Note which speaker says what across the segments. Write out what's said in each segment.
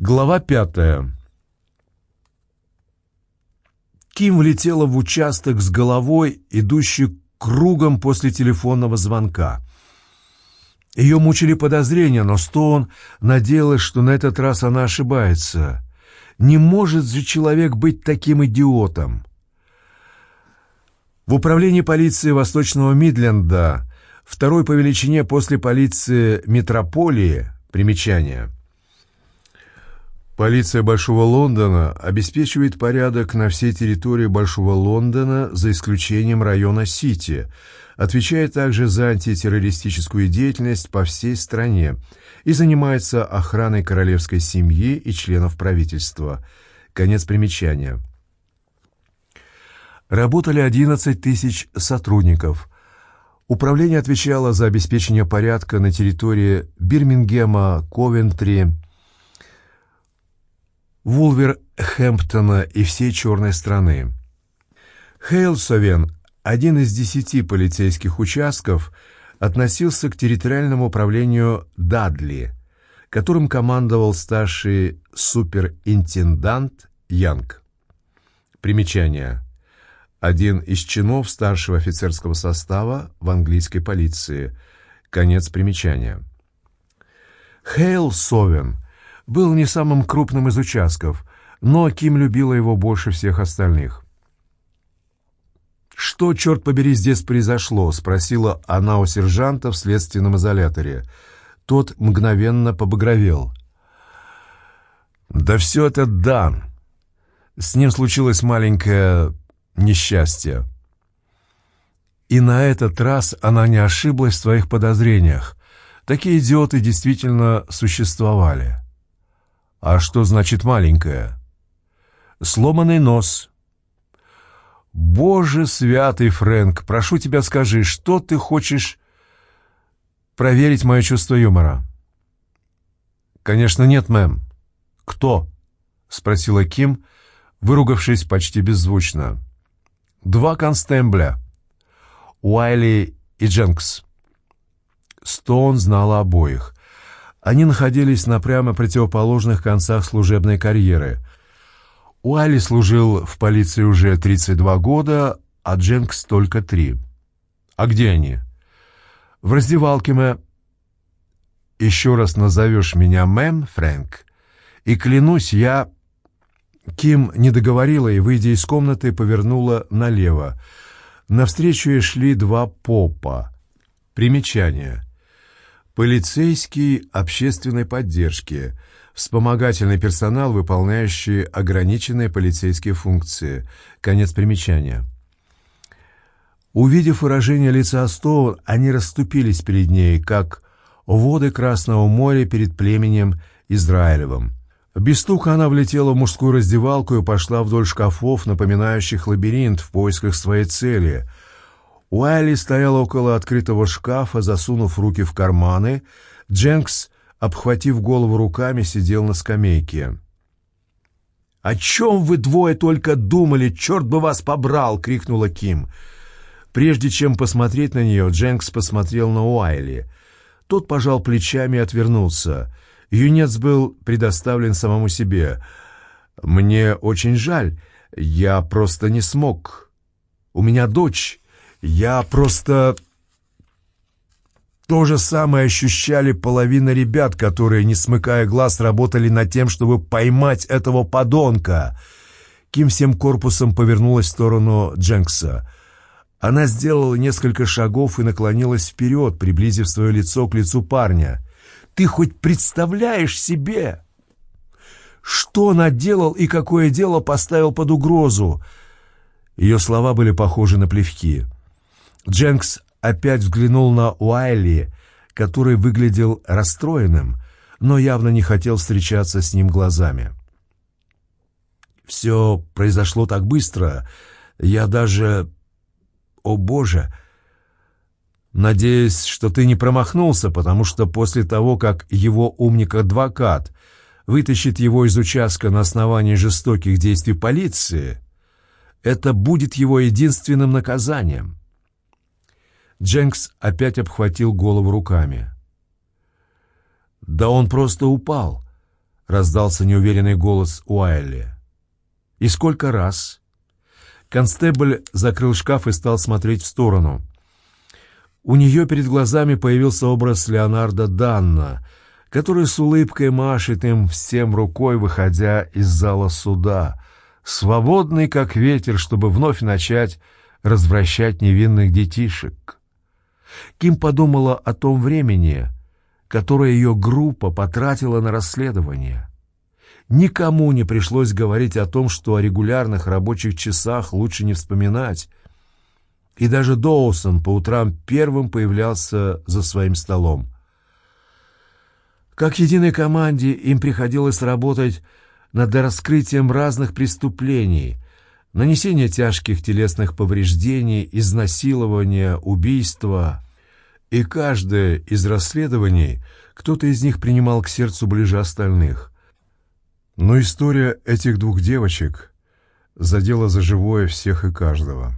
Speaker 1: Глава пятая. Ким влетела в участок с головой, идущий кругом после телефонного звонка. Ее мучили подозрения, но Стоун надеялась, что на этот раз она ошибается. Не может же человек быть таким идиотом. В управлении полиции Восточного Мидленда, второй по величине после полиции Метрополии, примечание – Полиция Большого Лондона обеспечивает порядок на всей территории Большого Лондона за исключением района Сити, отвечает также за антитеррористическую деятельность по всей стране и занимается охраной королевской семьи и членов правительства. Конец примечания. Работали 11 тысяч сотрудников. Управление отвечало за обеспечение порядка на территории Бирмингема, Ковентри, Вулверхэмптона и всей черной страны. Хейлсовен, один из десяти полицейских участков, относился к территориальному управлению Дадли, которым командовал старший суперинтендант Янг. Примечание. Один из чинов старшего офицерского состава в английской полиции. Конец примечания. Хейл Совен – был не самым крупным из участков, но Ким любила его больше всех остальных. «Что, черт побери, здесь произошло?» — спросила она у сержанта в следственном изоляторе. Тот мгновенно побагровел. «Да все это Дан. С ним случилось маленькое несчастье». И на этот раз она не ошиблась в своих подозрениях. Такие идиоты действительно существовали. А что значит маленькая? Сломанный нос. Боже святый, Фрэнк, прошу тебя скажи, что ты хочешь проверить мое чувство юмора? Конечно, нет, мэм. Кто? Спросила Ким, выругавшись почти беззвучно. Два констембля. Уайли и Дженкс. Стоун знала обоих. Они находились на прямо противоположных концах служебной карьеры. Уайли служил в полиции уже 32 года, а Дженкс только три. А где они? В раздевалке, мэ. Еще раз назовешь меня мэм, Фрэнк, и клянусь, я... Ким не договорила и, выйдя из комнаты, повернула налево. Навстречу ей шли два попа. Примечание — Полицейский общественной поддержки, вспомогательный персонал, выполняющий ограниченные полицейские функции. Конец примечания. Увидев выражение лица Стоун, они расступились перед ней, как воды Красного моря перед племенем Израилевым. Без стука она влетела в мужскую раздевалку и пошла вдоль шкафов, напоминающих лабиринт, в поисках своей цели — Уайли стоял около открытого шкафа, засунув руки в карманы. Дженкс, обхватив голову руками, сидел на скамейке. «О чем вы двое только думали? Черт бы вас побрал!» — крикнула Ким. Прежде чем посмотреть на нее, Дженкс посмотрел на Уайли. Тот пожал плечами и отвернулся. Юнец был предоставлен самому себе. «Мне очень жаль. Я просто не смог. У меня дочь, я просто... То же самое ощущали половина ребят, которые, не смыкая глаз, работали над тем, чтобы поймать этого подонка. Ким всем корпусом повернулась в сторону Дженкса. Она сделала несколько шагов и наклонилась вперед, приблизив свое лицо к лицу парня. «Ты хоть представляешь себе, что наделал и какое дело поставил под угрозу?» Ее слова были похожи на плевки. Дженкс опять взглянул на Уайли, который выглядел расстроенным, но явно не хотел встречаться с ним глазами. «Все произошло так быстро. Я даже... О, Боже!» «Надеюсь, что ты не промахнулся, потому что после того, как его умник-адвокат вытащит его из участка на основании жестоких действий полиции, это будет его единственным наказанием». Дженкс опять обхватил голову руками. «Да он просто упал. раздался неуверенный голос Уайли. «И сколько раз?» Констебль закрыл шкаф и стал смотреть в сторону. У нее перед глазами появился образ Леонардо Данна, который с улыбкой машет им всем рукой, выходя из зала суда, свободный как ветер, чтобы вновь начать развращать невинных детишек. Ким подумала о том времени, которое ее группа потратила на расследование. Никому не пришлось говорить о том, что о регулярных рабочих часах лучше не вспоминать. И даже Доусон по утрам первым появлялся за своим столом. Как единой команде им приходилось работать над раскрытием разных преступлений, нанесение тяжких телесных повреждений, изнасилования, убийства. И каждое из расследований кто-то из них принимал к сердцу ближе остальных. Но история этих двух девочек задела за живое всех и каждого.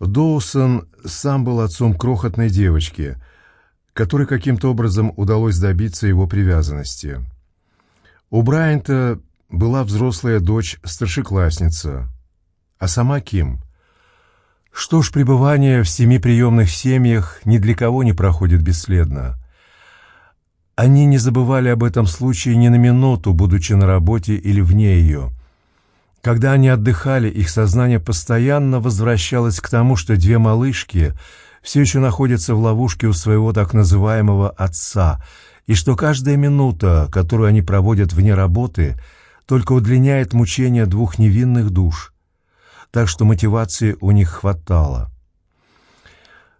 Speaker 1: Доусон сам был отцом крохотной девочки, которой каким-то образом удалось добиться его привязанности. У Брайанта была взрослая дочь-старшеклассница, а сама Ким. Что ж, пребывание в семи приемных семьях ни для кого не проходит бесследно. Они не забывали об этом случае ни на минуту, будучи на работе или вне ее. Когда они отдыхали, их сознание постоянно возвращалось к тому, что две малышки все еще находятся в ловушке у своего так называемого «отца», и что каждая минута, которую они проводят вне работы – только удлиняет мучения двух невинных душ, так что мотивации у них хватало.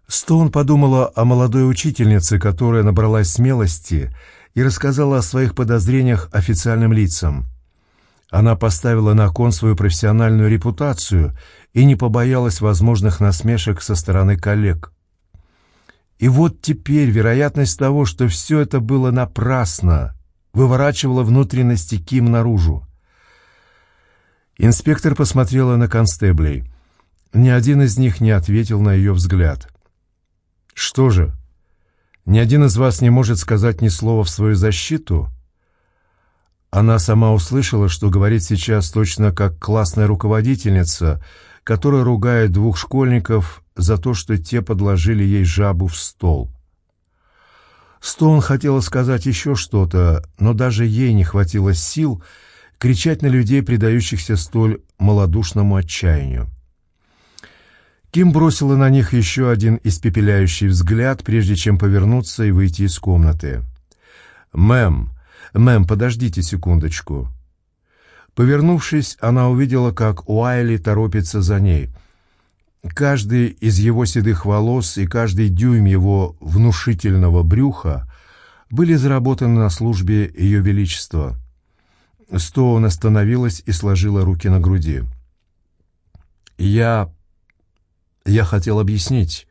Speaker 1: Стоун подумала о молодой учительнице, которая набралась смелости и рассказала о своих подозрениях официальным лицам. Она поставила на кон свою профессиональную репутацию и не побоялась возможных насмешек со стороны коллег. И вот теперь вероятность того, что все это было напрасно, выворачивала внутренности Ким наружу. Инспектор посмотрела на констеблей. Ни один из них не ответил на ее взгляд. «Что же, ни один из вас не может сказать ни слова в свою защиту?» Она сама услышала, что говорит сейчас точно как классная руководительница, которая ругает двух школьников за то, что те подложили ей жабу в стол. Стоун хотела сказать еще что-то, но даже ей не хватило сил кричать на людей, предающихся столь малодушному отчаянию. Ким бросила на них еще один испепеляющий взгляд, прежде чем повернуться и выйти из комнаты. «Мэм, мэм, подождите секундочку». Повернувшись, она увидела, как Уайли торопится за ней — Каждый из его седых волос и каждый дюйм его внушительного брюха были заработаны на службе Ее Величества. Стоун остановилась и сложила руки на груди. «Я... я хотел объяснить».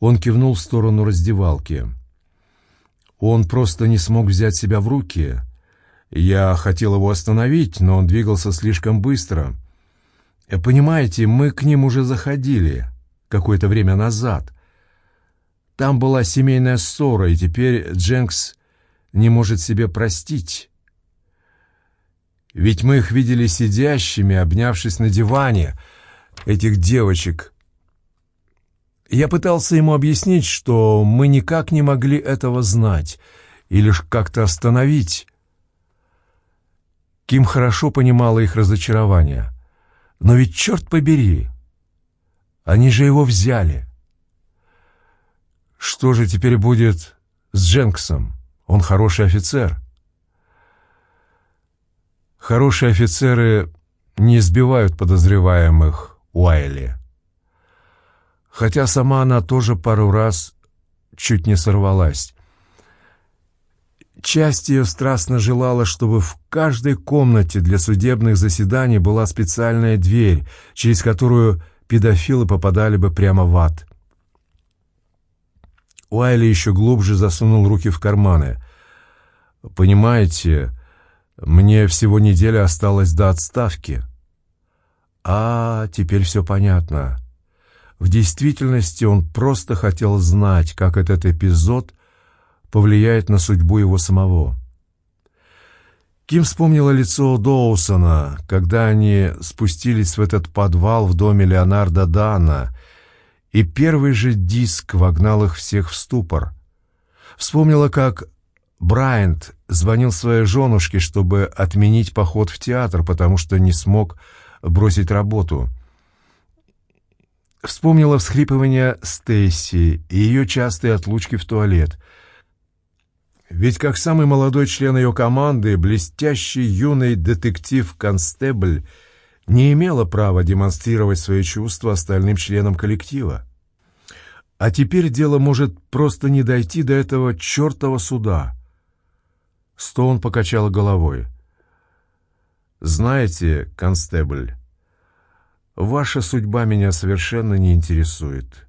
Speaker 1: Он кивнул в сторону раздевалки. Он просто не смог взять себя в руки. Я хотел его остановить, но он двигался слишком быстро. Э, понимаете, мы к ним уже заходили какое-то время назад. Там была семейная ссора, и теперь Дженкс не может себе простить. Ведь мы их видели сидящими, обнявшись на диване, этих девочек. Я пытался ему объяснить, что мы никак не могли этого знать и лишь как-то остановить. Ким хорошо понимала их разочарование. Но ведь черт побери, они же его взяли. Что же теперь будет с Дженксом? Он хороший офицер. Хорошие офицеры не избивают подозреваемых Уайли. Хотя сама она тоже пару раз чуть не сорвалась. Часть ее страстно желала, чтобы в каждой комнате для судебных заседаний была специальная дверь, через которую педофилы попадали бы прямо в ад. Уайли еще глубже засунул руки в карманы. «Понимаете, мне всего неделя осталась до отставки». «А, теперь все понятно». В действительности он просто хотел знать, как этот эпизод повлияет на судьбу его самого. Ким вспомнила лицо Доусона, когда они спустились в этот подвал в доме Леонардо Дана, и первый же диск вогнал их всех в ступор. Вспомнила, как Брайант звонил своей женушке, чтобы отменить поход в театр, потому что не смог бросить работу. Вспомнила всхлипывание Стейси и ее частые отлучки в туалет. Ведь как самый молодой член ее команды, блестящий юный детектив-констебль не имела права демонстрировать свои чувства остальным членам коллектива. А теперь дело может просто не дойти до этого чертова суда. Стоун покачала головой. «Знаете, констебль, ваша судьба меня совершенно не интересует.